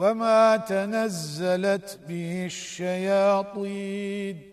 وما تنزلت به الشياطين